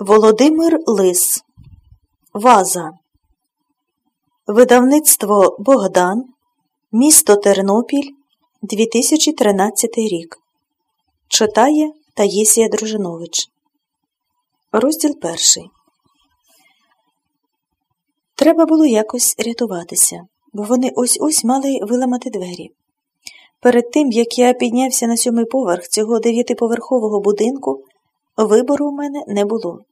Володимир Лис. Ваза. Видавництво Богдан Місто Тернопіль 2013 рік. Читає Таїсія Дружинович. Розділ перший. Треба було якось рятуватися, бо вони ось ось мали виламати двері. Перед тим, як я піднявся на сьомий поверх цього дев'ятиповерхового будинку, вибору у мене не було.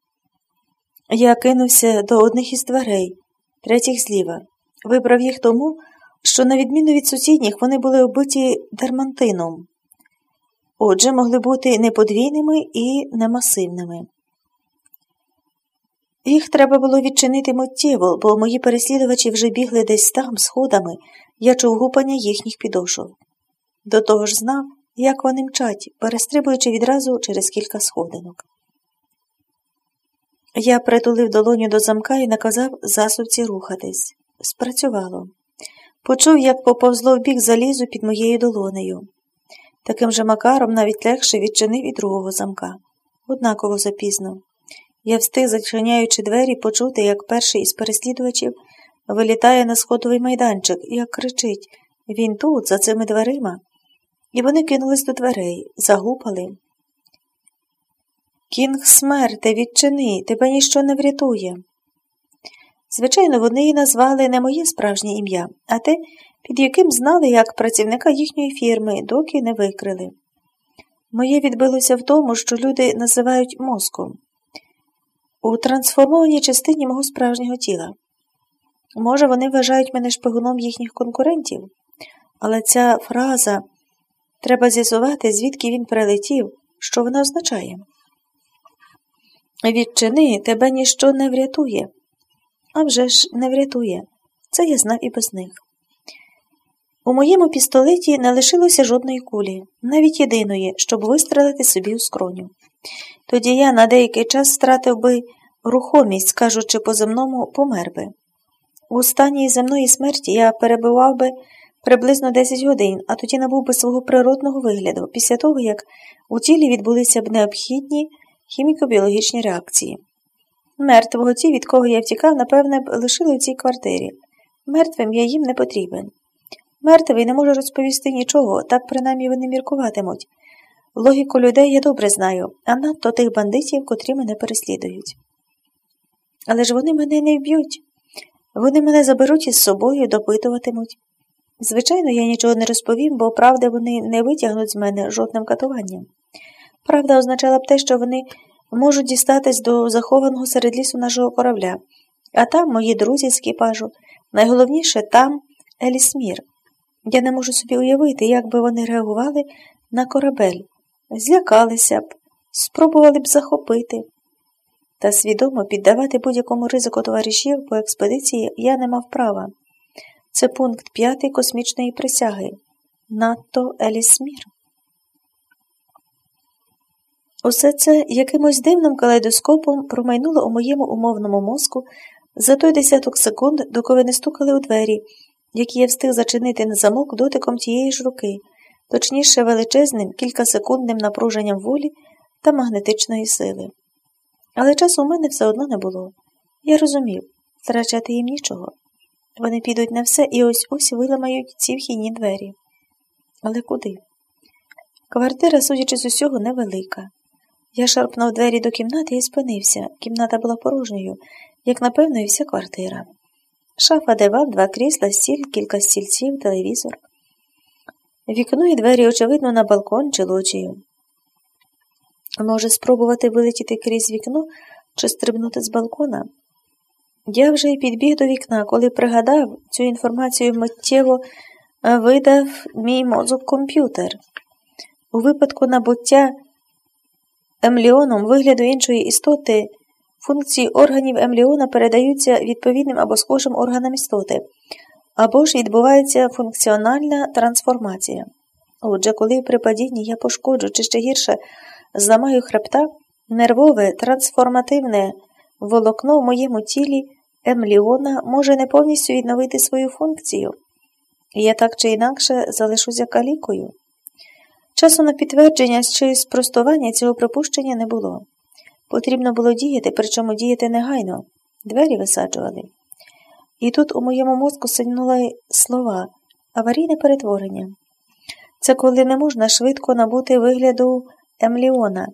Я кинувся до одних із дверей, третіх зліва, вибрав їх тому, що, на відміну від сусідніх, вони були оббиті дермантином, отже, могли бути не подвійними і не масивними. Їх треба було відчинити миттєво, бо мої переслідувачі вже бігли десь там, сходами, я чув гупання їхніх підошов. До того ж знав, як вони мчать, перестрибуючи відразу через кілька сходинок. Я притулив долоню до замка і наказав засувці рухатись. Спрацювало. Почув, як поповзло в бік залізу під моєю долонею. Таким же макаром навіть легше відчинив і другого замка. Однаково запізно. Я встиг, зачиняючи двері, почути, як перший із переслідувачів вилітає на сходовий майданчик, як кричить Він тут, за цими дверима. І вони кинулись до дверей, загупали. Кінг смерте, відчини, тебе ніщо не врятує. Звичайно, вони і назвали не моє справжнє ім'я, а те, під яким знали як працівника їхньої фірми, доки не викрили. Моє відбилося в тому, що люди називають мозком у трансформованій частині мого справжнього тіла. Може, вони вважають мене шпигуном їхніх конкурентів, але ця фраза треба з'ясувати, звідки він прилетів, що вона означає. Відчини, тебе ніщо не врятує. А вже ж не врятує. Це я знав і без них. У моєму пістолеті не лишилося жодної кулі, навіть єдиної, щоб вистрелити собі у скроню. Тоді я на деякий час стратив би рухомість, кажучи по земному, помер би. У стані земної смерті я перебував би приблизно 10 годин, а тоді набув би свого природного вигляду, після того, як у тілі відбулися б необхідні хіміко-біологічні реакції. Мертвого ті, від кого я втікав, напевне, лишили в цій квартирі. Мертвим я їм не потрібен. Мертвий не може розповісти нічого, так принаймні вони міркуватимуть. Логіку людей я добре знаю, а надто тих бандитів, котрі мене переслідують. Але ж вони мене не вб'ють. Вони мене заберуть із собою, допитуватимуть. Звичайно, я нічого не розповім, бо правда вони не витягнуть з мене жодним катуванням. Правда означала б те, що вони можуть дістатись до захованого серед лісу нашого корабля, а там мої друзі з екіпажу, найголовніше там Елісмір. Я не можу собі уявити, як би вони реагували на корабель, злякалися б, спробували б захопити. Та свідомо піддавати будь-якому ризику товаришів по експедиції я не мав права. Це пункт п'ятий космічної присяги. Надто Елісмір. Усе це якимось дивним калейдоскопом промайнуло у моєму умовному мозку за той десяток секунд, доки не стукали у двері, які я встиг зачинити на замок дотиком тієї ж руки, точніше величезним, кількасекундним напруженням волі та магнетичної сили. Але часу у мене все одно не було. Я розумів, втрачати їм нічого. Вони підуть на все і ось ось виламають ці вхідні двері. Але куди? Квартира, судячи з усього, невелика. Я шарпнув двері до кімнати і спинився. Кімната була порожньою, як напевно, і вся квартира. Шафа, диван, два крісла, стіль, кілька стільців, телевізор. Вікно і двері, очевидно, на балкон чи лоджію. Може, спробувати вилетіти крізь вікно чи стрибнути з балкона? Я вже й підбіг до вікна, коли пригадав цю інформацію миттєво видав мій мозок комп'ютер. У випадку набуття емліоном вигляду іншої істоти функції органів емліона передаються відповідним або схожим органам істоти, або ж відбувається функціональна трансформація. Отже, коли при падінні я пошкоджу чи ще гірше зламаю хребта, нервове трансформативне волокно в моєму тілі емліона може не повністю відновити свою функцію, я так чи інакше залишуся калікою. Часу на підтвердження чи спростування цього припущення не було. Потрібно було діяти, причому діяти негайно. Двері висаджували. І тут у моєму мозку сигнули слова аварійне перетворення. Це коли не можна швидко набути вигляду емліона.